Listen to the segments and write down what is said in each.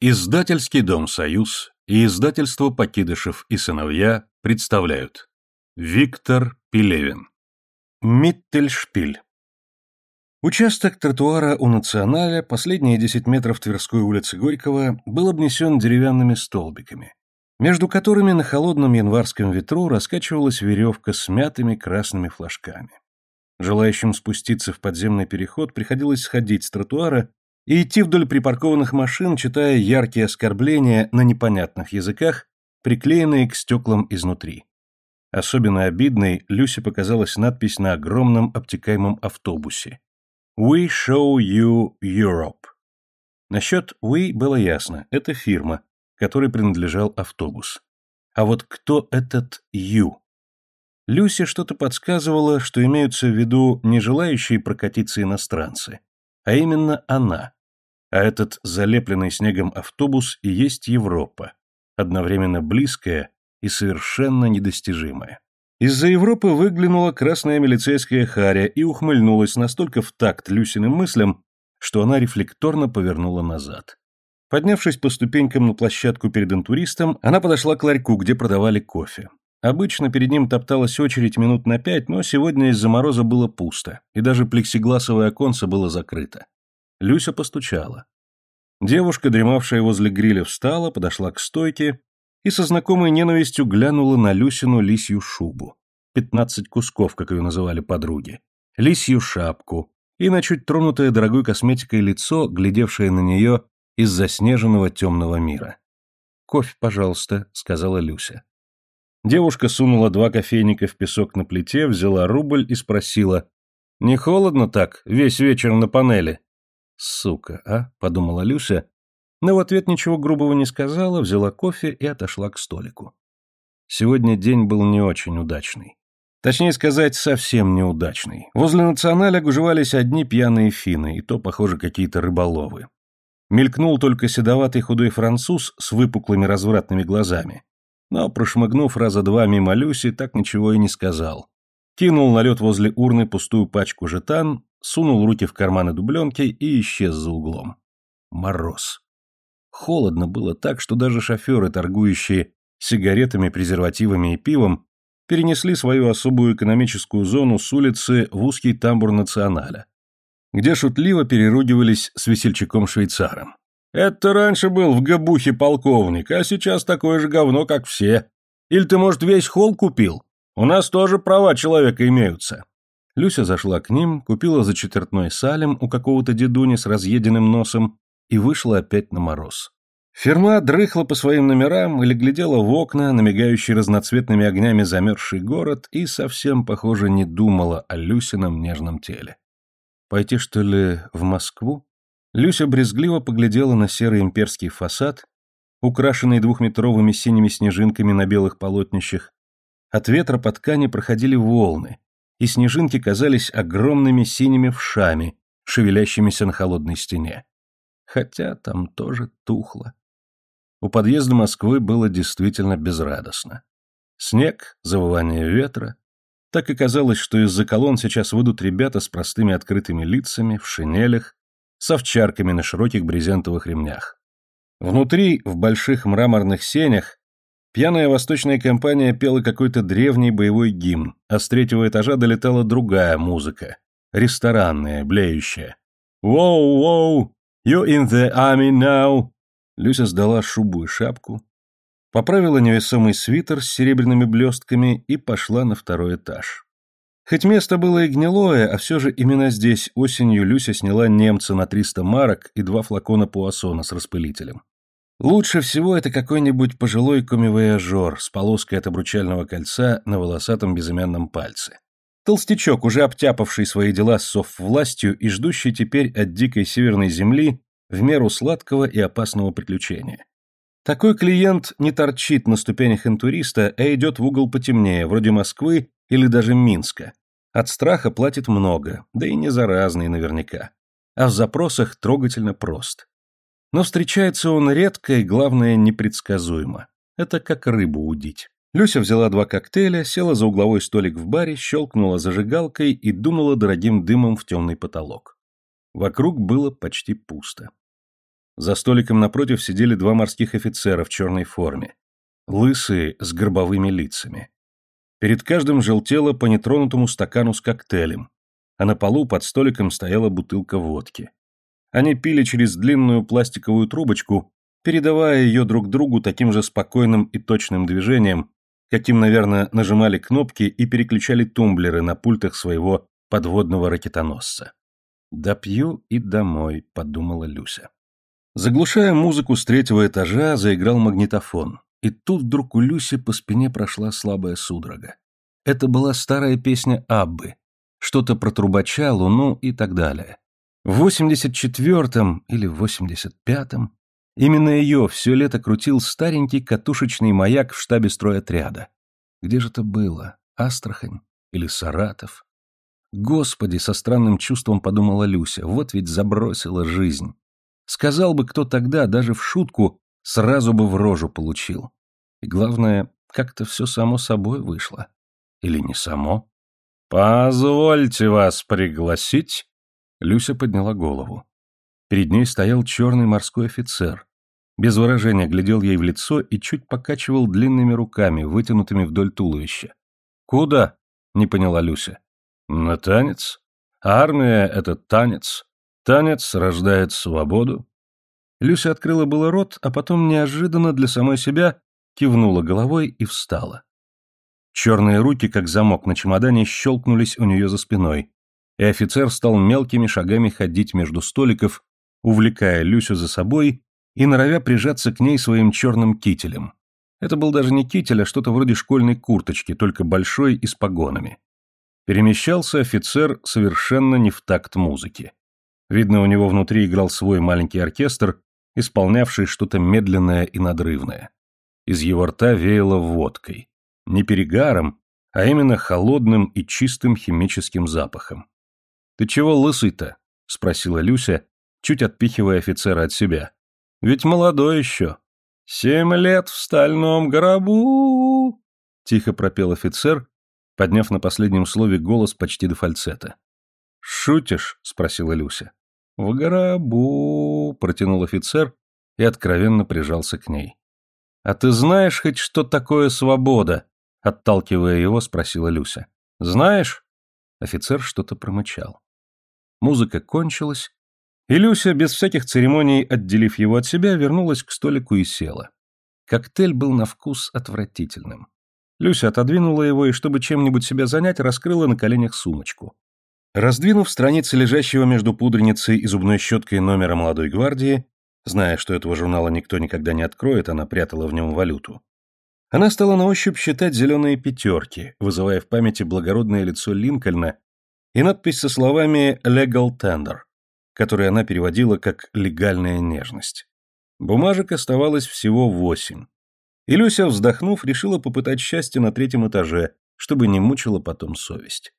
Издательский дом «Союз» и издательство «Покидышев и сыновья» представляют. Виктор Пелевин. Миттельшпиль. Участок тротуара у «Националя», последние 10 метров Тверской улицы Горького, был обнесен деревянными столбиками, между которыми на холодном январском ветру раскачивалась веревка с мятыми красными флажками. Желающим спуститься в подземный переход приходилось сходить с тротуара и идти вдоль припаркованных машин, читая яркие оскорбления на непонятных языках, приклеенные к стеклам изнутри. Особенно обидной Люсе показалась надпись на огромном обтекаемом автобусе. «We show you Europe». Насчет «We» было ясно, это фирма, которой принадлежал автобус. А вот кто этот «You»? Люсе что-то подсказывало, что имеются в виду не желающие прокатиться иностранцы, а именно она, а этот залепленный снегом автобус и есть Европа, одновременно близкая и совершенно недостижимая. Из-за Европы выглянула красная милицейская харя и ухмыльнулась настолько в такт Люсиным мыслям, что она рефлекторно повернула назад. Поднявшись по ступенькам на площадку перед интуристом, она подошла к ларьку, где продавали кофе. Обычно перед ним топталась очередь минут на пять, но сегодня из-за мороза было пусто, и даже плексигласовое оконце было закрыто. Люся постучала. Девушка, дремавшая возле гриля, встала, подошла к стойке и со знакомой ненавистью глянула на Люсину лисью шубу. Пятнадцать кусков, как ее называли подруги. Лисью шапку и на чуть тронутое дорогой косметикой лицо, глядевшее на нее из заснеженного темного мира. «Кофе, пожалуйста», — сказала Люся. Девушка сунула два кофейника в песок на плите, взяла рубль и спросила. «Не холодно так? Весь вечер на панели?» «Сука, а?» — подумала Люся, но в ответ ничего грубого не сказала, взяла кофе и отошла к столику. Сегодня день был не очень удачный. Точнее сказать, совсем неудачный. Возле националя гужевались одни пьяные финны, и то, похоже, какие-то рыболовы. Мелькнул только седоватый худой француз с выпуклыми развратными глазами. Но, прошмыгнув раза два мимо Люси, так ничего и не сказал. Кинул на лед возле урны пустую пачку жетан сунул руки в карманы дубленки и исчез за углом. Мороз. Холодно было так, что даже шоферы, торгующие сигаретами, презервативами и пивом, перенесли свою особую экономическую зону с улицы в узкий тамбур националя, где шутливо переругивались с весельчаком-швейцаром. «Это раньше был в габухе полковник, а сейчас такое же говно, как все. Или ты, может, весь холл купил? У нас тоже права человека имеются». Люся зашла к ним, купила за четвертной салем у какого-то дедуни с разъеденным носом и вышла опять на мороз. Ферма дрыхла по своим номерам или глядела в окна, намигающий разноцветными огнями замерзший город, и совсем, похоже, не думала о Люсином нежном теле. Пойти, что ли, в Москву? Люся брезгливо поглядела на серый имперский фасад, украшенный двухметровыми синими снежинками на белых полотнищах. От ветра по ткани проходили волны, и снежинки казались огромными синими вшами, шевелящимися на холодной стене. Хотя там тоже тухло. У подъезда Москвы было действительно безрадостно. Снег, завывание ветра. Так и казалось, что из-за колонн сейчас выйдут ребята с простыми открытыми лицами, в шинелях, с овчарками на широких брезентовых ремнях. Внутри, в больших мраморных сенях, Пьяная восточная компания пела какой-то древний боевой гимн, а с третьего этажа долетала другая музыка. Ресторанная, блеющая. «Воу-воу! You in the army now!» Люся сдала шубу и шапку, поправила невесомый свитер с серебряными блестками и пошла на второй этаж. Хоть место было и гнилое, а все же именно здесь осенью Люся сняла немца на 300 марок и два флакона пуассона с распылителем. Лучше всего это какой-нибудь пожилой комивояжер с полоской от обручального кольца на волосатом безымянном пальце. Толстячок, уже обтяпавший свои дела с соввластью и ждущий теперь от дикой северной земли в меру сладкого и опасного приключения. Такой клиент не торчит на ступенях интуриста, а идет в угол потемнее, вроде Москвы или даже Минска. От страха платит много, да и не заразный наверняка. А в запросах трогательно прост. Но встречается он редко и, главное, непредсказуемо. Это как рыбу удить. Люся взяла два коктейля, села за угловой столик в баре, щелкнула зажигалкой и дунула дорогим дымом в темный потолок. Вокруг было почти пусто. За столиком напротив сидели два морских офицера в черной форме. Лысые, с горбовыми лицами. Перед каждым желтело по нетронутому стакану с коктейлем, а на полу под столиком стояла бутылка водки. Они пили через длинную пластиковую трубочку, передавая ее друг другу таким же спокойным и точным движением, каким, наверное, нажимали кнопки и переключали тумблеры на пультах своего подводного ракетоносца. «Допью и домой», — подумала Люся. Заглушая музыку с третьего этажа, заиграл магнитофон. И тут вдруг у Люси по спине прошла слабая судорога. Это была старая песня Аббы. Что-то про трубача, луну и так далее. В 84-м или 85-м именно ее все лето крутил старенький катушечный маяк в штабе стройотряда. Где же это было? Астрахань или Саратов? Господи, со странным чувством подумала Люся, вот ведь забросила жизнь. Сказал бы кто тогда, даже в шутку, сразу бы в рожу получил. И главное, как-то все само собой вышло. Или не само? «Позвольте вас пригласить Люся подняла голову. Перед ней стоял черный морской офицер. Без выражения глядел ей в лицо и чуть покачивал длинными руками, вытянутыми вдоль туловища. «Куда?» — не поняла Люся. «На танец. Армия — это танец. Танец рождает свободу». Люся открыла было рот, а потом неожиданно для самой себя кивнула головой и встала. Черные руки, как замок на чемодане, щелкнулись у нее за спиной, и офицер стал мелкими шагами ходить между столиков, увлекая Люсю за собой и норовя прижаться к ней своим черным кителем. Это был даже не китель, а что-то вроде школьной курточки, только большой и с погонами. Перемещался офицер совершенно не в такт музыки. Видно, у него внутри играл свой маленький оркестр, исполнявший что-то медленное и надрывное. Из его рта веяло водкой. Не перегаром, а именно холодным и чистым химическим запахом. «Ты чего лысый-то?» — спросила Люся, чуть отпихивая офицера от себя. «Ведь молодой еще». «Семь лет в стальном гробу!» — тихо пропел офицер, подняв на последнем слове голос почти до фальцета. «Шутишь?» — спросила Люся. «В гробу!» — протянул офицер и откровенно прижался к ней. «А ты знаешь хоть, что такое свобода?» — отталкивая его, спросила Люся. «Знаешь?» Офицер что-то промычал. Музыка кончилась, и Люся, без всяких церемоний отделив его от себя, вернулась к столику и села. Коктейль был на вкус отвратительным. Люся отодвинула его и, чтобы чем-нибудь себя занять, раскрыла на коленях сумочку. Раздвинув страницы лежащего между пудреницей и зубной щеткой номера молодой гвардии, зная, что этого журнала никто никогда не откроет, она прятала в нем валюту. Она стала на ощупь считать зеленые пятерки, вызывая в памяти благородное лицо Линкольна и надпись со словами «Legal Tender», которые она переводила как «легальная нежность». Бумажек оставалось всего восемь. И Люся, вздохнув, решила попытать счастье на третьем этаже, чтобы не мучила потом совесть.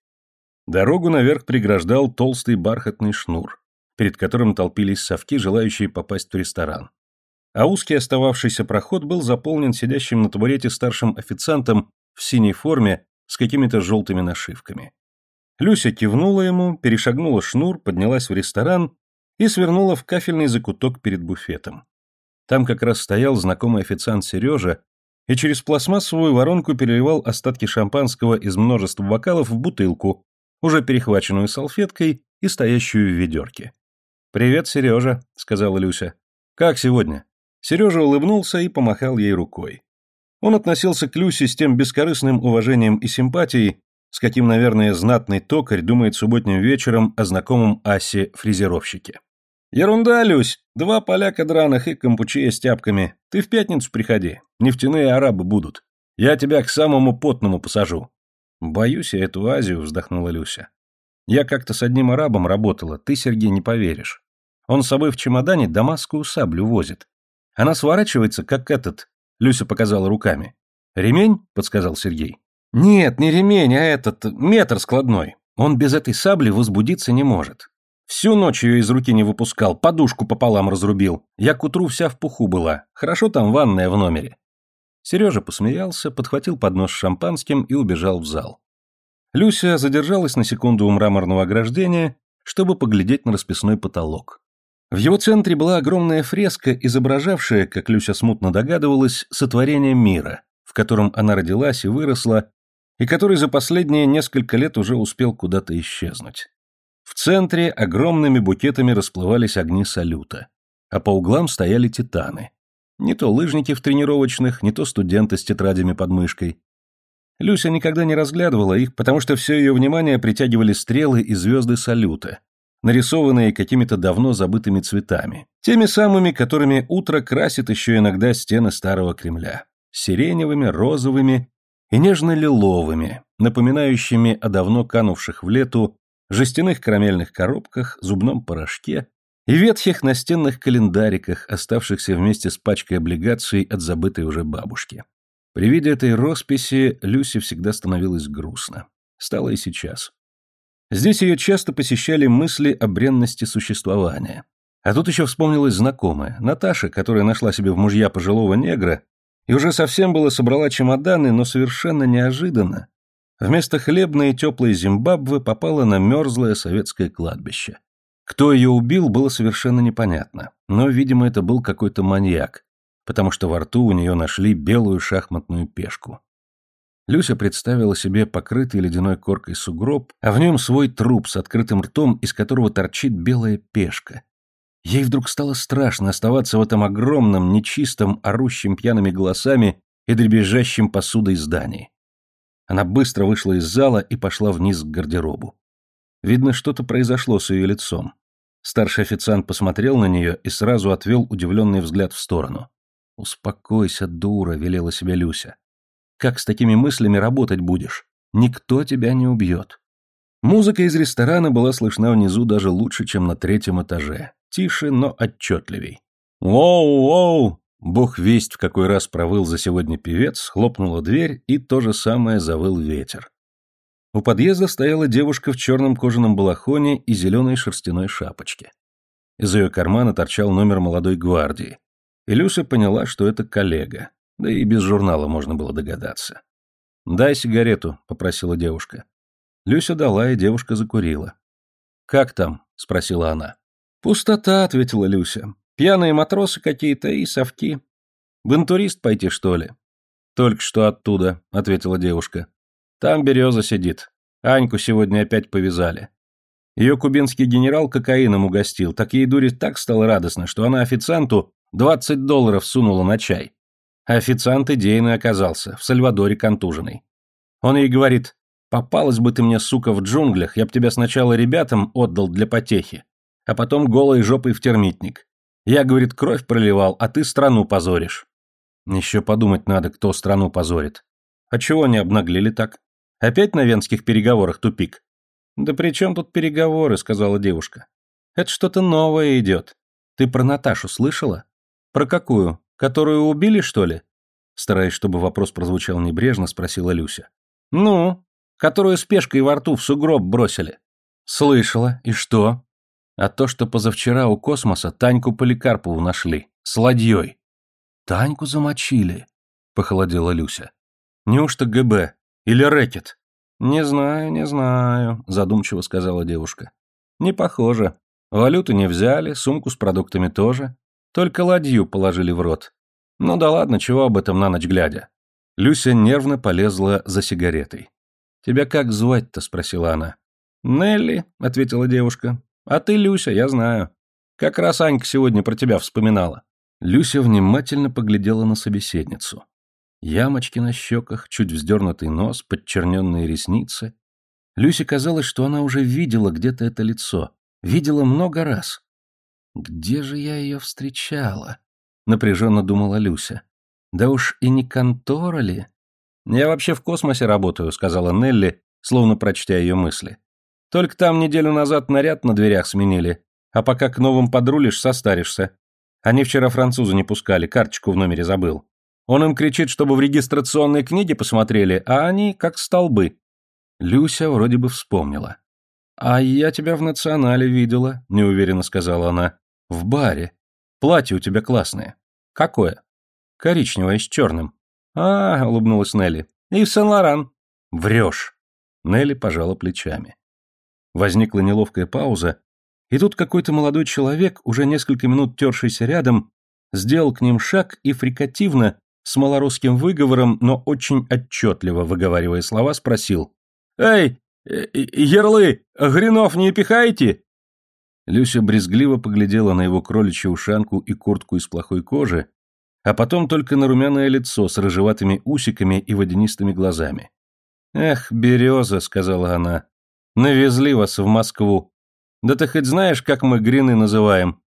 Дорогу наверх преграждал толстый бархатный шнур, перед которым толпились совки, желающие попасть в ресторан. А узкий остававшийся проход был заполнен сидящим на табурете старшим официантом в синей форме с какими-то желтыми нашивками. Люся кивнула ему, перешагнула шнур, поднялась в ресторан и свернула в кафельный закуток перед буфетом. Там как раз стоял знакомый официант Сережа и через пластмассовую воронку переливал остатки шампанского из множества бокалов в бутылку, уже перехваченную салфеткой и стоящую в ведерке. «Привет, Сережа», — сказала Люся. «Как сегодня?» Сережа улыбнулся и помахал ей рукой. Он относился к Люсе с тем бескорыстным уважением и симпатией, с каким, наверное, знатный токарь думает субботним вечером о знакомом Асе-фрезеровщике. «Ерунда, Люсь! Два поляка драных и кампучия с тяпками. Ты в пятницу приходи. Нефтяные арабы будут. Я тебя к самому потному посажу». «Боюсь я эту Азию», — вздохнула Люся. «Я как-то с одним арабом работала, ты, Сергей, не поверишь. Он с собой в чемодане дамасскую саблю возит. Она сворачивается, как этот...» — Люся показала руками. «Ремень?» — подсказал Сергей. Нет, не ремень, а этот, метр складной. Он без этой сабли возбудиться не может. Всю ночь ее из руки не выпускал, подушку пополам разрубил. Я к утру вся в пуху была. Хорошо там ванная в номере. Сережа посмеялся, подхватил поднос с шампанским и убежал в зал. Люся задержалась на секунду у мраморного ограждения, чтобы поглядеть на расписной потолок. В его центре была огромная фреска, изображавшая, как Люся смутно догадывалась, сотворение мира, в котором она родилась и выросла, и который за последние несколько лет уже успел куда-то исчезнуть. В центре огромными букетами расплывались огни салюта, а по углам стояли титаны. Не то лыжники в тренировочных, не то студенты с тетрадями под мышкой. Люся никогда не разглядывала их, потому что все ее внимание притягивали стрелы и звезды салюта, нарисованные какими-то давно забытыми цветами, теми самыми, которыми утро красит еще иногда стены старого Кремля, сиреневыми, розовыми и нежно-лиловыми, напоминающими о давно канувших в лету жестяных карамельных коробках, зубном порошке и ветхих настенных календариках, оставшихся вместе с пачкой облигаций от забытой уже бабушки. При виде этой росписи Люси всегда становилось грустно. Стало и сейчас. Здесь ее часто посещали мысли о бренности существования. А тут еще вспомнилась знакомая, Наташа, которая нашла себе в мужья пожилого негра, и уже совсем было собрала чемоданы, но совершенно неожиданно. Вместо хлебной и теплой Зимбабве попала на мерзлое советское кладбище. Кто ее убил, было совершенно непонятно. Но, видимо, это был какой-то маньяк, потому что во рту у нее нашли белую шахматную пешку. Люся представила себе покрытый ледяной коркой сугроб, а в нем свой труп с открытым ртом, из которого торчит белая пешка, Ей вдруг стало страшно оставаться в этом огромном, нечистом, орущем пьяными голосами и дребезжащем посудой здании. Она быстро вышла из зала и пошла вниз к гардеробу. Видно, что-то произошло с ее лицом. Старший официант посмотрел на нее и сразу отвел удивленный взгляд в сторону. «Успокойся, дура», — велела себе Люся. «Как с такими мыслями работать будешь? Никто тебя не убьет». Музыка из ресторана была слышна внизу даже лучше, чем на третьем этаже тише, но отчетливей. «Воу-воу!» Бог весть в какой раз провыл за сегодня певец, хлопнула дверь, и то же самое завыл ветер. У подъезда стояла девушка в черном кожаном балахоне и зеленой шерстяной шапочке. Из ее кармана торчал номер молодой гвардии. Люся поняла, что это коллега, да и без журнала можно было догадаться. «Дай сигарету», — попросила девушка. Люся дала, и девушка закурила. «Как там?» — спросила она. «Пустота», — ответила Люся. «Пьяные матросы какие-то и совки. В интурист пойти, что ли?» «Только что оттуда», — ответила девушка. «Там береза сидит. Аньку сегодня опять повязали. Ее кубинский генерал кокаином угостил, так ей дури так стало радостно, что она официанту 20 долларов сунула на чай. А официант идейный оказался, в Сальвадоре контуженный. Он ей говорит, «Попалась бы ты мне, сука, в джунглях, я б тебя сначала ребятам отдал для потехи, а потом голой жопой в термитник. Я, говорит, кровь проливал, а ты страну позоришь. Еще подумать надо, кто страну позорит. А чего они обнаглели так? Опять на венских переговорах тупик? Да при чем тут переговоры, сказала девушка. Это что-то новое идет. Ты про Наташу слышала? Про какую? Которую убили, что ли? Стараясь, чтобы вопрос прозвучал небрежно, спросила Люся. Ну, которую с пешкой во рту в сугроб бросили. Слышала. И что? А то, что позавчера у космоса Таньку Поликарпову нашли. С ладьей. Таньку замочили, похолодела Люся. Неужто ГБ? Или рэкет? Не знаю, не знаю, задумчиво сказала девушка. Не похоже. Валюту не взяли, сумку с продуктами тоже. Только ладью положили в рот. Ну да ладно, чего об этом на ночь глядя. Люся нервно полезла за сигаретой. «Тебя как звать-то?» — спросила она. «Нелли», — ответила девушка. А ты, Люся, я знаю. Как раз Анька сегодня про тебя вспоминала. Люся внимательно поглядела на собеседницу. Ямочки на щеках, чуть вздернутый нос, подчерненные ресницы. Люсе казалось, что она уже видела где-то это лицо. Видела много раз. «Где же я ее встречала?» — напряженно думала Люся. «Да уж и не контора ли?» «Я вообще в космосе работаю», — сказала Нелли, словно прочтя ее мысли. Только там неделю назад наряд на дверях сменили, а пока к новым подрулишь, состаришься. Они вчера француза не пускали, карточку в номере забыл. Он им кричит, чтобы в регистрационной книге посмотрели, а они как столбы. Люся вроде бы вспомнила. «А я тебя в национале видела», — неуверенно сказала она. «В баре. Платье у тебя классное». «Какое?» «Коричневое с черным». «А», — улыбнулась Нелли. «И в Сен-Лоран». «Врешь». Нелли пожала плечами. Возникла неловкая пауза, и тут какой-то молодой человек, уже несколько минут тершийся рядом, сделал к ним шаг и фрикативно, с малорусским выговором, но очень отчётливо выговаривая слова, спросил «Эй, э, э, ерлы, гринов не пихайте?» Люся брезгливо поглядела на его кроличью ушанку и куртку из плохой кожи, а потом только на румяное лицо с рыжеватыми усиками и водянистыми глазами. «Эх, береза», — сказала она, Навезли вас в Москву. Да ты хоть знаешь, как мы грины называем?»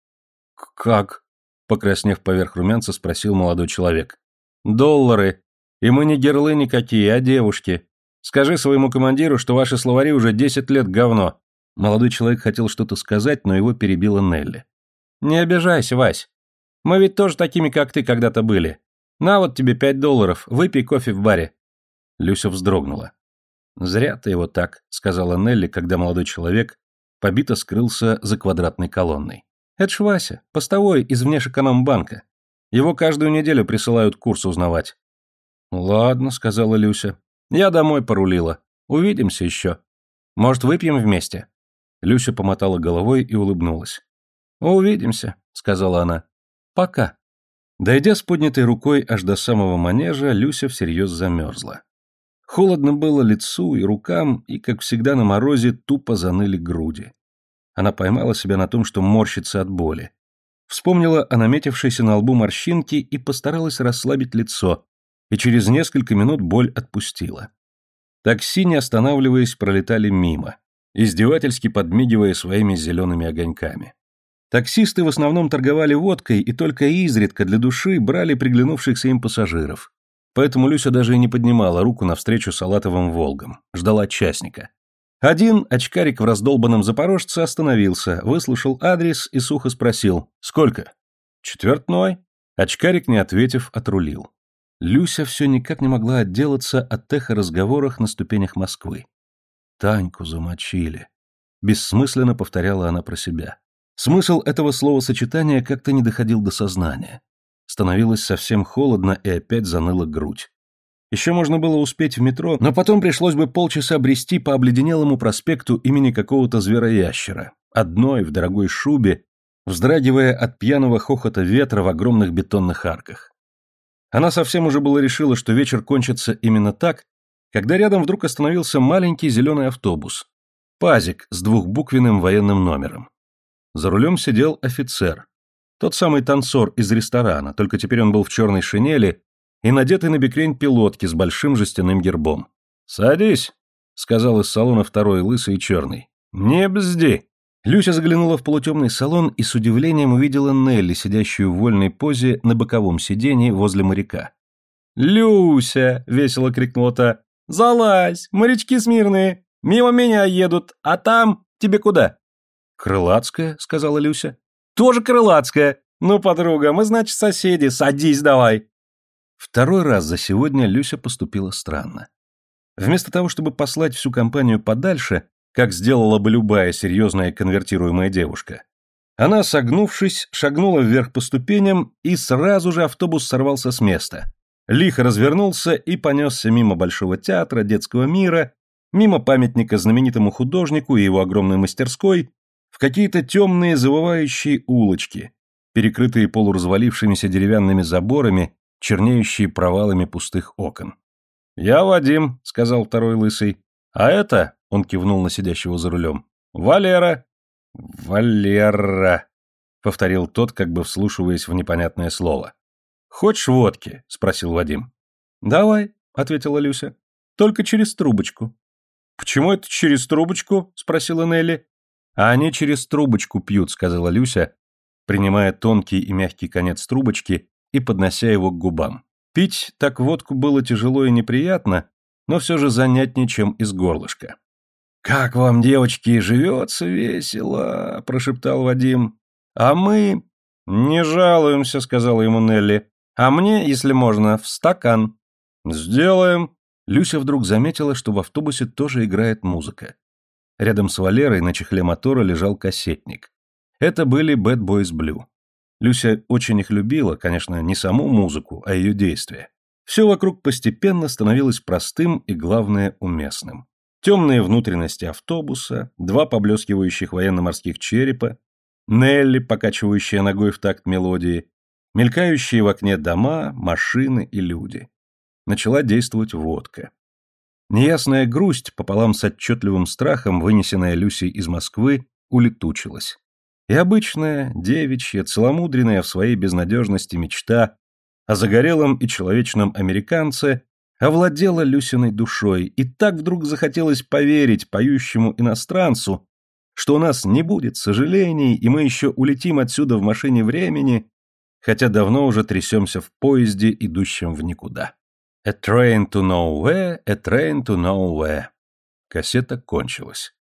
«Как?» — покраснев поверх румянца, спросил молодой человек. «Доллары. И мы не герлы никакие, а девушки. Скажи своему командиру, что ваши словари уже десять лет говно». Молодой человек хотел что-то сказать, но его перебила Нелли. «Не обижайся, Вась. Мы ведь тоже такими, как ты, когда-то были. На вот тебе пять долларов, выпей кофе в баре». Люся вздрогнула. «Зря ты его так», — сказала Нелли, когда молодой человек побито скрылся за квадратной колонной. «Это ж Вася, постовой из внешэкономбанка. Его каждую неделю присылают курс узнавать». «Ладно», — сказала Люся. «Я домой порулила. Увидимся еще. Может, выпьем вместе?» Люся помотала головой и улыбнулась. «Увидимся», — сказала она. «Пока». Дойдя с поднятой рукой аж до самого манежа, Люся всерьез замерзла. Холодно было лицу и рукам, и, как всегда на морозе, тупо заныли груди. Она поймала себя на том, что морщится от боли. Вспомнила о наметившейся на лбу морщинке и постаралась расслабить лицо, и через несколько минут боль отпустила. Такси, не останавливаясь, пролетали мимо, издевательски подмигивая своими зелеными огоньками. Таксисты в основном торговали водкой и только изредка для души брали приглянувшихся им пассажиров. Поэтому Люся даже и не поднимала руку навстречу салатовым «Волгам». Ждала частника. Один очкарик в раздолбанном запорожце остановился, выслушал адрес и сухо спросил «Сколько?» «Четвертной». Очкарик, не ответив, отрулил. Люся все никак не могла отделаться от эхо-разговорах на ступенях Москвы. «Таньку замочили», — бессмысленно повторяла она про себя. Смысл этого словосочетания как-то не доходил до сознания. Становилось совсем холодно и опять заныла грудь. Еще можно было успеть в метро, но потом пришлось бы полчаса брести по обледенелому проспекту имени какого-то звероящера, одной в дорогой шубе, вздрагивая от пьяного хохота ветра в огромных бетонных арках. Она совсем уже была решила, что вечер кончится именно так, когда рядом вдруг остановился маленький зеленый автобус. Пазик с двухбуквенным военным номером. За рулем сидел офицер, тот самый танцор из ресторана, только теперь он был в черной шинели и надетый на бекрень пилотки с большим жестяным гербом. «Садись», — сказал из салона второй лысый и черный. «Не бзди». Люся заглянула в полутемный салон и с удивлением увидела Нелли, сидящую в вольной позе на боковом сидении возле моряка. «Люся!» — весело крикнула та. «Залазь! Морячки смирные! Мимо меня едут! А там тебе куда?» «Крылатская», — сказала Люся. Тоже крылатская. Ну, подруга, мы, значит, соседи, садись давай. Второй раз за сегодня Люся поступила странно. Вместо того, чтобы послать всю компанию подальше, как сделала бы любая серьезная конвертируемая девушка, она, согнувшись, шагнула вверх по ступеням, и сразу же автобус сорвался с места. Лихо развернулся и понесся мимо Большого театра, детского мира, мимо памятника знаменитому художнику и его огромной мастерской, какие-то темные завывающие улочки, перекрытые полуразвалившимися деревянными заборами, чернеющие провалами пустых окон. «Я Вадим», — сказал второй лысый. «А это...» — он кивнул на сидящего за рулем. «Валера». «Валера», — повторил тот, как бы вслушиваясь в непонятное слово. «Хочешь водки?» — спросил Вадим. «Давай», — ответила Люся. «Только через трубочку». «Почему это через трубочку?» — спросила Нелли. А они через трубочку пьют, сказала Люся, принимая тонкий и мягкий конец трубочки и поднося его к губам. Пить так водку было тяжело и неприятно, но все же занятнее, чем из горлышка. «Как вам, девочки, живется весело!» – прошептал Вадим. «А мы...» «Не жалуемся», – сказала ему Нелли. «А мне, если можно, в стакан». «Сделаем». Люся вдруг заметила, что в автобусе тоже играет музыка. Рядом с Валерой на чехле мотора лежал кассетник. Это были Bad Boys Blue. Люся очень их любила, конечно, не саму музыку, а ее действия. Все вокруг постепенно становилось простым и, главное, уместным. Темные внутренности автобуса, два поблескивающих военно-морских черепа, Нелли, покачивающая ногой в такт мелодии, мелькающие в окне дома, машины и люди. Начала действовать водка. Неясная грусть пополам с отчетливым страхом, вынесенная Люси из Москвы, улетучилась. И обычная, девичья, целомудренная в своей безнадежности мечта о загорелом и человечном американце овладела Люсиной душой, и так вдруг захотелось поверить поющему иностранцу, что у нас не будет сожалений, и мы еще улетим отсюда в машине времени, хотя давно уже трясемся в поезде, идущем в никуда. A train to nowhere, a train to nowhere. Кассета кончилась.